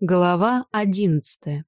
Глава одиннадцатая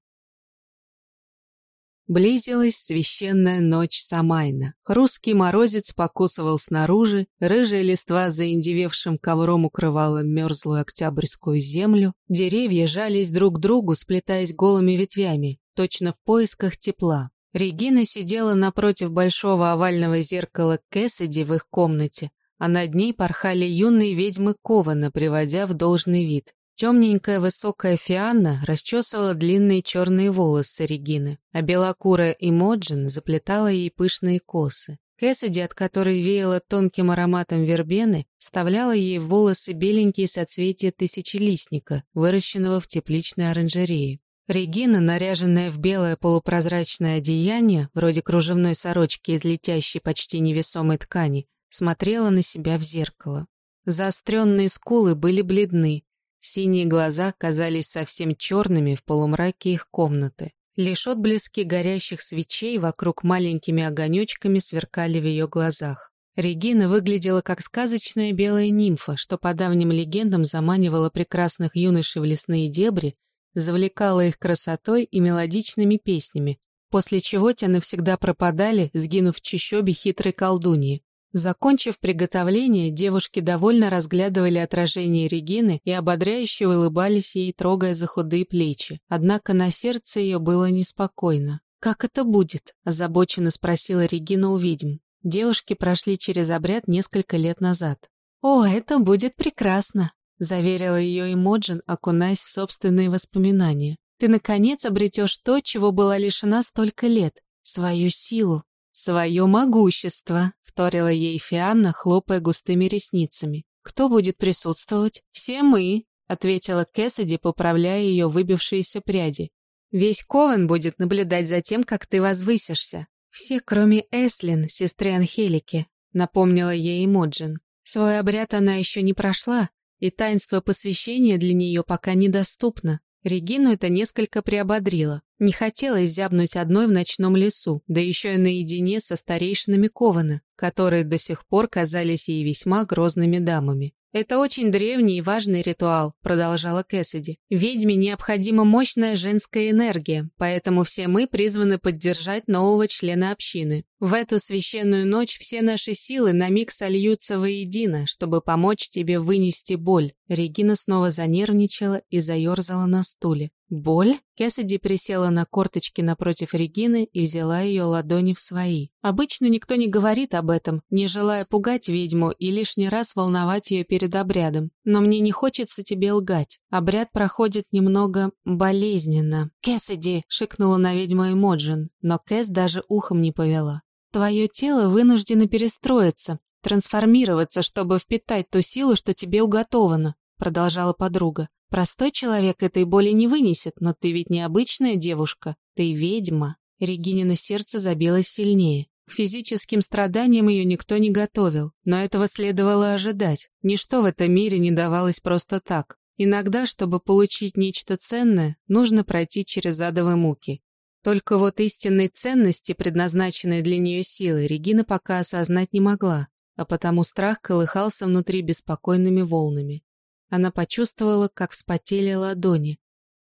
Близилась священная ночь Самайна. Русский морозец покусывал снаружи, рыжая листва заиндевевшим ковром укрывала мерзлую октябрьскую землю, деревья жались друг к другу, сплетаясь голыми ветвями, точно в поисках тепла. Регина сидела напротив большого овального зеркала Кэссиди в их комнате, а над ней порхали юные ведьмы Кована, приводя в должный вид. Темненькая высокая Фианна расчесывала длинные черные волосы Регины, а белокурая Имоджин заплетала ей пышные косы. Кэссиди, от которой веяло тонким ароматом вербены, вставляла ей в волосы беленькие соцветия тысячелистника, выращенного в тепличной оранжерее. Регина, наряженная в белое полупрозрачное одеяние, вроде кружевной сорочки из летящей почти невесомой ткани, смотрела на себя в зеркало. Заостренные скулы были бледны, Синие глаза казались совсем черными в полумраке их комнаты. Лишь отблески горящих свечей вокруг маленькими огонечками сверкали в ее глазах. Регина выглядела как сказочная белая нимфа, что по давним легендам заманивала прекрасных юношей в лесные дебри, завлекала их красотой и мелодичными песнями, после чего те навсегда пропадали, сгинув в чащобе хитрой колдуньи. Закончив приготовление, девушки довольно разглядывали отражение Регины и ободряюще улыбались ей, трогая за худые плечи. Однако на сердце ее было неспокойно. «Как это будет?» – озабоченно спросила Регина у ведьм. Девушки прошли через обряд несколько лет назад. «О, это будет прекрасно!» – заверила ее Эмоджин, окунаясь в собственные воспоминания. «Ты, наконец, обретешь то, чего была лишена столько лет – свою силу, свое могущество», вторила ей Фианна, хлопая густыми ресницами. «Кто будет присутствовать?» «Все мы», — ответила Кэссиди, поправляя ее выбившиеся пряди. «Весь Ковен будет наблюдать за тем, как ты возвысишься. Все, кроме Эслин, сестры Анхелики», — напомнила ей Моджин. Свой обряд она еще не прошла, и таинство посвящения для нее пока недоступно. Регину это несколько приободрило. Не хотелось зябнуть одной в ночном лесу, да еще и наедине со старейшинами Кована, которые до сих пор казались ей весьма грозными дамами. «Это очень древний и важный ритуал», — продолжала Кэссиди. «Ведьме необходима мощная женская энергия, поэтому все мы призваны поддержать нового члена общины. В эту священную ночь все наши силы на миг сольются воедино, чтобы помочь тебе вынести боль». Регина снова занервничала и заерзала на стуле. «Боль?» Кэссиди присела на корточки напротив Регины и взяла ее ладони в свои. Обычно никто не говорит об этом, не желая пугать ведьму и лишний раз волновать ее перед обрядом. Но мне не хочется тебе лгать. Обряд проходит немного болезненно. «Кэссиди!» — шикнула на ведьму Эмоджин, но Кэс даже ухом не повела. «Твое тело вынуждено перестроиться, трансформироваться, чтобы впитать ту силу, что тебе уготовано», — продолжала подруга. Простой человек этой боли не вынесет, но ты ведь не обычная девушка, ты ведьма. Регинина сердце забилось сильнее. К физическим страданиям ее никто не готовил, но этого следовало ожидать. Ничто в этом мире не давалось просто так. Иногда, чтобы получить нечто ценное, нужно пройти через адовые муки. Только вот истинной ценности, предназначенной для нее силы, Регина пока осознать не могла, а потому страх колыхался внутри беспокойными волнами. Она почувствовала, как вспотели ладони.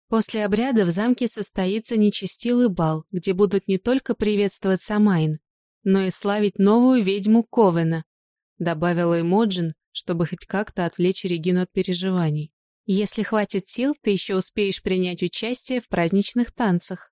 После обряда в замке состоится нечестивый бал, где будут не только приветствовать Самайн, но и славить новую ведьму Ковена, добавила Эмоджин, чтобы хоть как-то отвлечь Регину от переживаний. Если хватит сил, ты еще успеешь принять участие в праздничных танцах.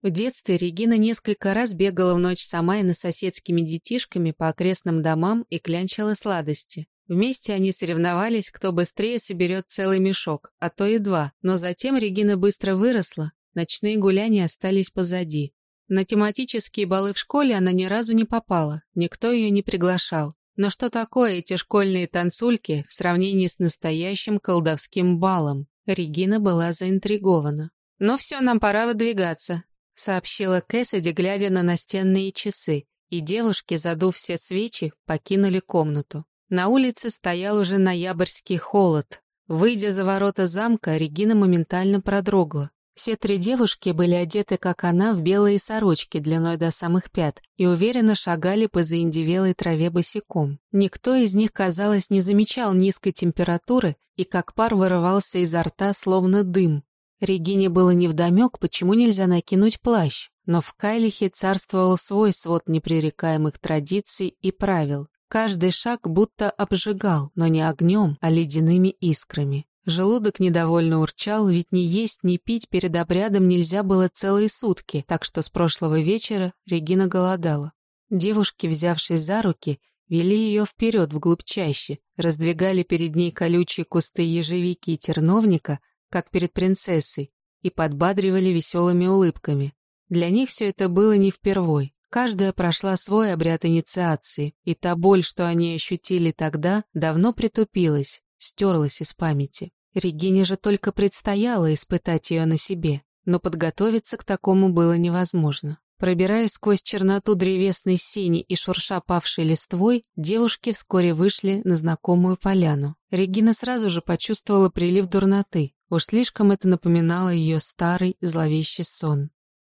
В детстве Регина несколько раз бегала в ночь Самайна с соседскими детишками по окрестным домам и клянчила сладости. Вместе они соревновались, кто быстрее соберет целый мешок, а то и два. Но затем Регина быстро выросла, ночные гуляния остались позади. На тематические балы в школе она ни разу не попала, никто ее не приглашал. Но что такое эти школьные танцульки в сравнении с настоящим колдовским балом? Регина была заинтригована. «Ну все, нам пора выдвигаться», — сообщила Кэссиди, глядя на настенные часы, и девушки, задув все свечи, покинули комнату. На улице стоял уже ноябрьский холод. Выйдя за ворота замка, Регина моментально продрогла. Все три девушки были одеты, как она, в белые сорочки длиной до самых пят и уверенно шагали по заиндевелой траве босиком. Никто из них, казалось, не замечал низкой температуры и как пар вырывался изо рта, словно дым. Регине было невдомек, почему нельзя накинуть плащ, но в Кайлихе царствовал свой свод непререкаемых традиций и правил. Каждый шаг будто обжигал, но не огнем, а ледяными искрами. Желудок недовольно урчал, ведь ни есть, ни пить перед обрядом нельзя было целые сутки, так что с прошлого вечера Регина голодала. Девушки, взявшись за руки, вели ее вперед вглубь чаще, раздвигали перед ней колючие кусты ежевики и терновника, как перед принцессой, и подбадривали веселыми улыбками. Для них все это было не впервой. Каждая прошла свой обряд инициации, и та боль, что они ощутили тогда, давно притупилась, стерлась из памяти. Регине же только предстояло испытать ее на себе, но подготовиться к такому было невозможно. Пробираясь сквозь черноту древесной сини и шурша павшей листвой, девушки вскоре вышли на знакомую поляну. Регина сразу же почувствовала прилив дурноты. Уж слишком это напоминало ее старый зловещий сон.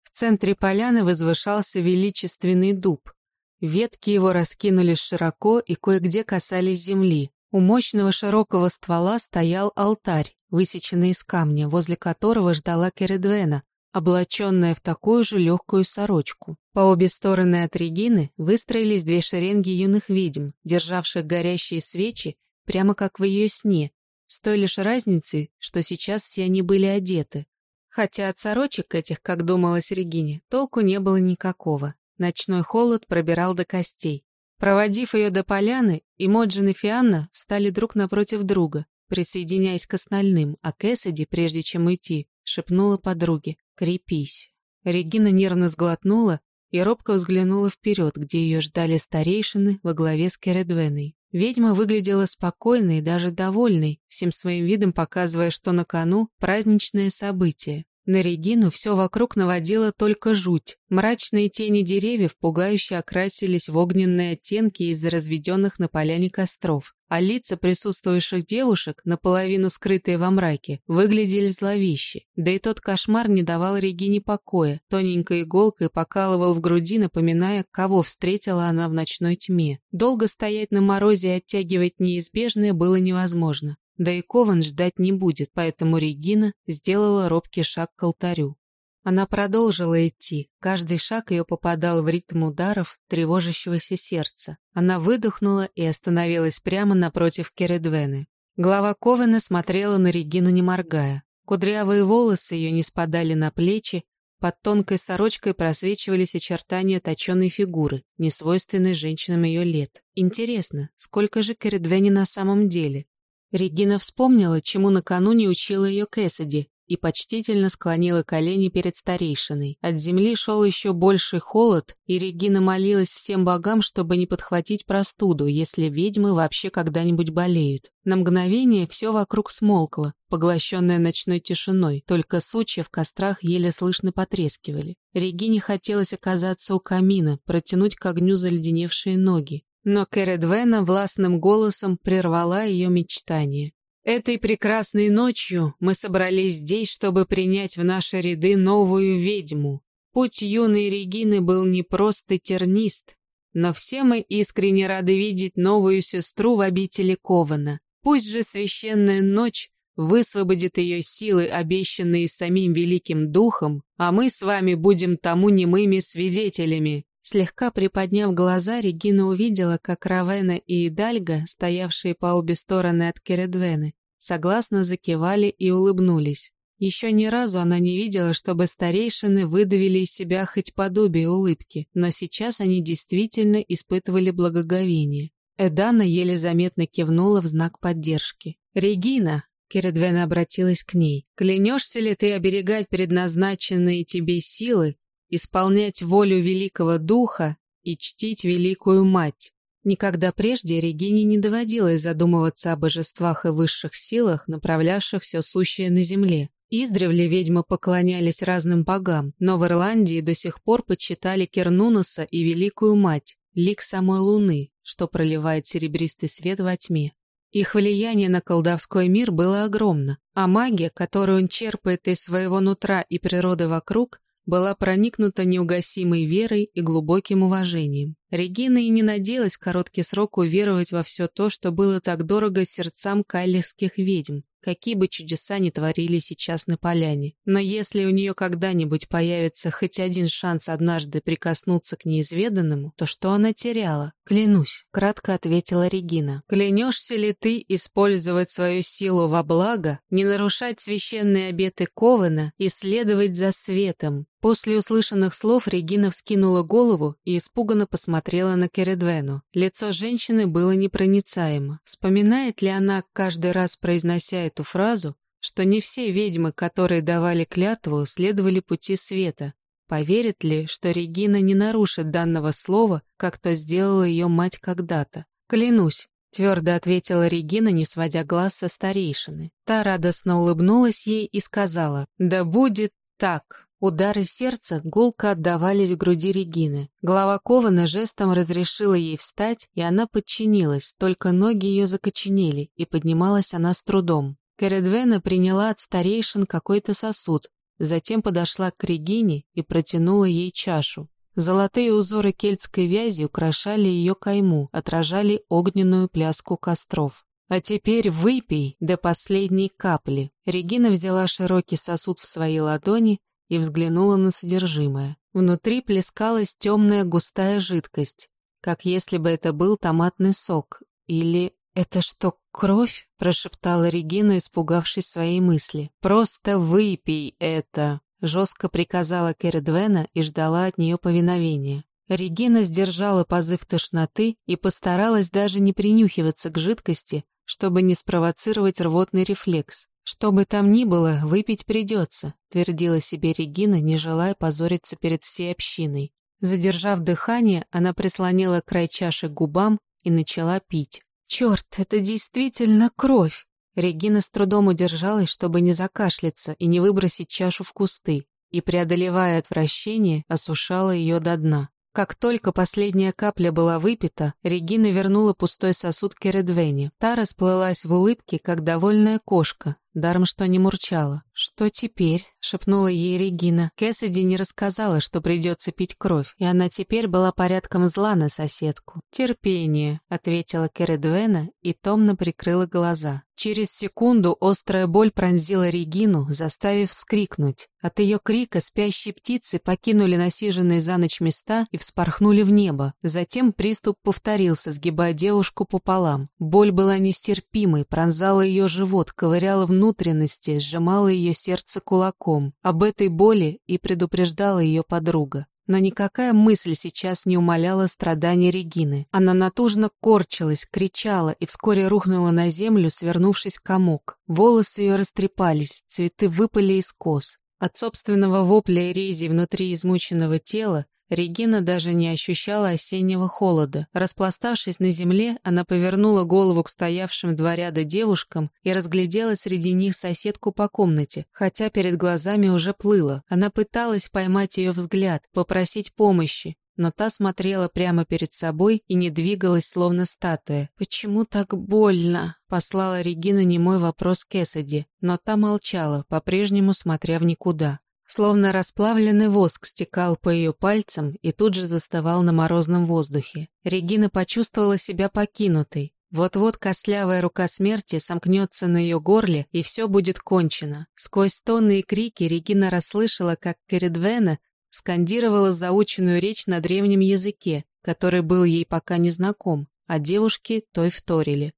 В центре поляны возвышался величественный дуб. Ветки его раскинулись широко и кое-где касались земли. У мощного широкого ствола стоял алтарь, высеченный из камня, возле которого ждала Кередвена, облаченная в такую же легкую сорочку. По обе стороны от Регины выстроились две шеренги юных ведьм, державших горящие свечи, прямо как в ее сне, с той лишь разницей, что сейчас все они были одеты. Хотя от сорочек этих, как думалось Регине, толку не было никакого. Ночной холод пробирал до костей. Проводив ее до поляны, Имоджин и Фианна встали друг напротив друга, присоединяясь к остальным, а Кэссиди, прежде чем уйти, шепнула подруге «Крепись». Регина нервно сглотнула и робко взглянула вперед, где ее ждали старейшины во главе с Кередвеной. Ведьма выглядела спокойной и даже довольной, всем своим видом показывая, что на кону праздничное событие. На Регину все вокруг наводило только жуть. Мрачные тени деревьев пугающе окрасились в огненные оттенки из-за разведенных на поляне костров, а лица присутствующих девушек, наполовину скрытые во мраке, выглядели зловеще. Да и тот кошмар не давал Регине покоя, тоненькой иголкой покалывал в груди, напоминая, кого встретила она в ночной тьме. Долго стоять на морозе и оттягивать неизбежное было невозможно. Да и Кован ждать не будет, поэтому Регина сделала робкий шаг к алтарю. Она продолжила идти, каждый шаг ее попадал в ритм ударов тревожащегося сердца. Она выдохнула и остановилась прямо напротив Кередвены. Глава Ковена смотрела на Регину не моргая. Кудрявые волосы ее не спадали на плечи, под тонкой сорочкой просвечивались очертания точеной фигуры, несвойственной женщинам ее лет. Интересно, сколько же Кередвене на самом деле? Регина вспомнила, чему накануне учила ее Кэссиди, и почтительно склонила колени перед старейшиной. От земли шел еще больший холод, и Регина молилась всем богам, чтобы не подхватить простуду, если ведьмы вообще когда-нибудь болеют. На мгновение все вокруг смолкло, поглощенное ночной тишиной, только сучья в кострах еле слышно потрескивали. Регине хотелось оказаться у камина, протянуть к огню заледеневшие ноги, но Кередвена властным голосом прервала ее мечтание. «Этой прекрасной ночью мы собрались здесь, чтобы принять в наши ряды новую ведьму. Путь юной Регины был не просто тернист, но все мы искренне рады видеть новую сестру в обители Кована. Пусть же священная ночь высвободит ее силы, обещанные самим Великим Духом, а мы с вами будем тому немыми свидетелями. Слегка приподняв глаза, Регина увидела, как Равена и Идальга, стоявшие по обе стороны от Кередвены, согласно закивали и улыбнулись. Еще ни разу она не видела, чтобы старейшины выдавили из себя хоть подобие улыбки, но сейчас они действительно испытывали благоговение. Эдана еле заметно кивнула в знак поддержки. «Регина!» — Кередвена обратилась к ней. «Клянешься ли ты оберегать предназначенные тебе силы исполнять волю великого духа и чтить великую мать. Никогда прежде Регине не доводилось задумываться о божествах и высших силах, направлявших все сущее на земле. Издревле ведьмы поклонялись разным богам, но в Ирландии до сих пор почитали Кернунаса и Великую Мать, лик самой Луны, что проливает серебристый свет во тьме. Их влияние на колдовской мир было огромно, а магия, которую он черпает из своего нутра и природы вокруг, была проникнута неугасимой верой и глубоким уважением. Регина и не надеялась в короткий срок уверовать во все то, что было так дорого сердцам кайлихских ведьм. какие бы чудеса ни творили сейчас на поляне. Но если у нее когда-нибудь появится хоть один шанс однажды прикоснуться к неизведанному, то что она теряла? «Клянусь», — кратко ответила Регина. «Клянешься ли ты использовать свою силу во благо, не нарушать священные обеты Ковена и следовать за светом?» После услышанных слов Регина вскинула голову и испуганно посмотрела на Кередвену. Лицо женщины было непроницаемо. Вспоминает ли она, каждый раз произнося эту фразу, что не все ведьмы, которые давали клятву, следовали пути света? Поверит ли, что Регина не нарушит данного слова, как то сделала ее мать когда-то? «Клянусь», — твердо ответила Регина, не сводя глаз со старейшины. Та радостно улыбнулась ей и сказала, «Да будет так». Удары сердца гулко отдавались в груди Регины. Глава Кована жестом разрешила ей встать, и она подчинилась, только ноги ее закоченели, и поднималась она с трудом. Кередвена приняла от старейшин какой-то сосуд, затем подошла к Регине и протянула ей чашу. Золотые узоры кельтской вязи украшали ее кайму, отражали огненную пляску костров. «А теперь выпей до последней капли». Регина взяла широкий сосуд в свои ладони и взглянула на содержимое. Внутри плескалась темная густая жидкость, как если бы это был томатный сок. Или «Это что, кровь?» – прошептала Регина, испугавшись своей мысли. «Просто выпей это!» – жестко приказала Кередвена и ждала от нее повиновения. Регина сдержала позыв тошноты и постаралась даже не принюхиваться к жидкости, чтобы не спровоцировать рвотный рефлекс. «Что бы там ни было, выпить придется», — твердила себе Регина, не желая позориться перед всей общиной. Задержав дыхание, она прислонила край чаши к губам и начала пить. «Черт, это действительно кровь!» Регина с трудом удержалась, чтобы не закашляться и не выбросить чашу в кусты, и, преодолевая отвращение, осушала ее до дна. Как только последняя капля была выпита, Регина вернула пустой сосуд Кередвене. Та расплылась в улыбке, как довольная кошка, даром что не мурчала. «Что теперь?» — шепнула ей Регина. Кэссиди не рассказала, что придется пить кровь, и она теперь была порядком зла на соседку. «Терпение», — ответила Кередвена и томно прикрыла глаза. Через секунду острая боль пронзила Регину, заставив вскрикнуть. От ее крика спящие птицы покинули насиженные за ночь места и вспорхнули в небо. Затем приступ повторился, сгибая девушку пополам. Боль была нестерпимой, пронзала ее живот, ковыряла внутренности, сжимала ее сердце кулаком. Об этой боли и предупреждала ее подруга. Но никакая мысль сейчас не умаляла страдания Регины. Она натужно корчилась, кричала и вскоре рухнула на землю, свернувшись комок. Волосы ее растрепались, цветы выпали из кос. От собственного вопля эрезии внутри измученного тела Регина даже не ощущала осеннего холода. Распластавшись на земле, она повернула голову к стоявшим два ряда девушкам и разглядела среди них соседку по комнате, хотя перед глазами уже плыла. Она пыталась поймать ее взгляд, попросить помощи, но та смотрела прямо перед собой и не двигалась, словно статуя. «Почему так больно?» — послала Регина немой вопрос Кэссиди, но та молчала, по-прежнему смотря в никуда. Словно расплавленный воск стекал по ее пальцам и тут же застывал на морозном воздухе. Регина почувствовала себя покинутой. Вот-вот костлявая рука смерти сомкнется на ее горле, и все будет кончено. Сквозь стоны и крики Регина расслышала, как Кередвена скандировала заученную речь на древнем языке, который был ей пока не знаком, а девушки той вторили.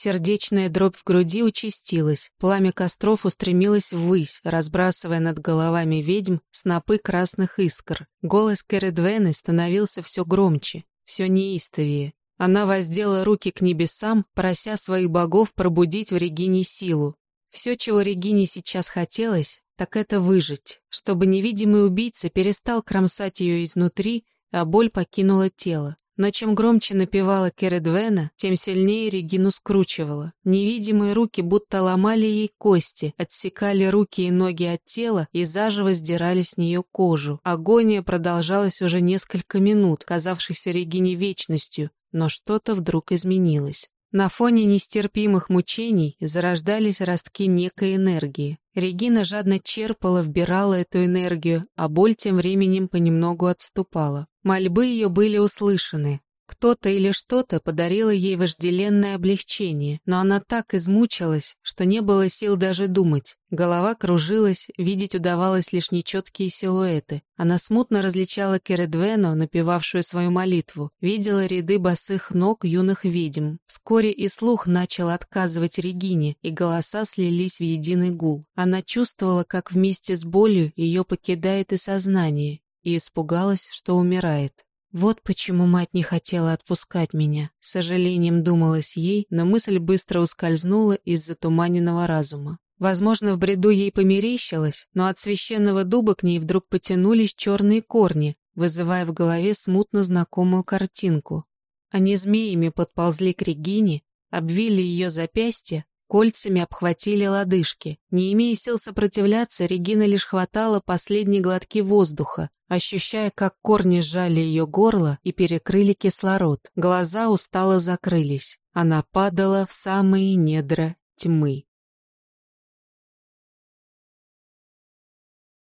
Сердечная дробь в груди участилась, пламя костров устремилось ввысь, разбрасывая над головами ведьм снопы красных искр. Голос Кередвены становился все громче, все неистовее. Она воздела руки к небесам, прося своих богов пробудить в Регине силу. Все, чего Регине сейчас хотелось, так это выжить, чтобы невидимый убийца перестал кромсать ее изнутри, а боль покинула тело. Но чем громче напевала Кередвена, тем сильнее Регину скручивала. Невидимые руки будто ломали ей кости, отсекали руки и ноги от тела и заживо сдирали с нее кожу. Агония продолжалась уже несколько минут, казавшихся Регине вечностью, но что-то вдруг изменилось. На фоне нестерпимых мучений зарождались ростки некой энергии. Регина жадно черпала, вбирала эту энергию, а боль тем временем понемногу отступала. Мольбы ее были услышаны. Кто-то или что-то подарило ей вожделенное облегчение, но она так измучилась, что не было сил даже думать. Голова кружилась, видеть удавалось лишь нечеткие силуэты. Она смутно различала Кередвену, напевавшую свою молитву, видела ряды босых ног юных ведьм. Вскоре и слух начал отказывать Регине, и голоса слились в единый гул. Она чувствовала, как вместе с болью ее покидает и сознание, и испугалась, что умирает. Вот почему мать не хотела отпускать меня. С сожалением думалось ей, но мысль быстро ускользнула из затуманенного разума. Возможно, в бреду ей померещилось, но от священного дуба к ней вдруг потянулись черные корни, вызывая в голове смутно знакомую картинку. Они змеями подползли к Регине, обвили ее запястье, Кольцами обхватили лодыжки. Не имея сил сопротивляться, Регина лишь хватала последние глотки воздуха, ощущая, как корни сжали ее горло и перекрыли кислород. Глаза устало закрылись. Она падала в самые недра тьмы.